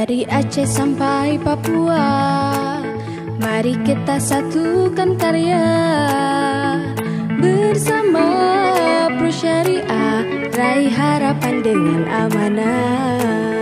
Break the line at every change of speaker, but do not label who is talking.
Dari Aceh sampai Papua. Mari kita satukan karya Bersama Pro Syariah. Raih harapan dengan amanah.